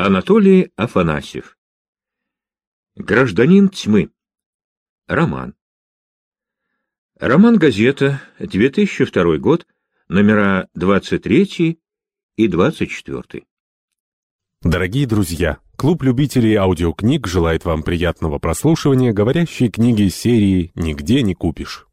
Анатолий Афанасьев. Гражданин тьмы. Роман. Роман «Газета», 2002 год, номера 23 и 24. Дорогие друзья, клуб любителей аудиокниг желает вам приятного прослушивания говорящей книги серии «Нигде не купишь».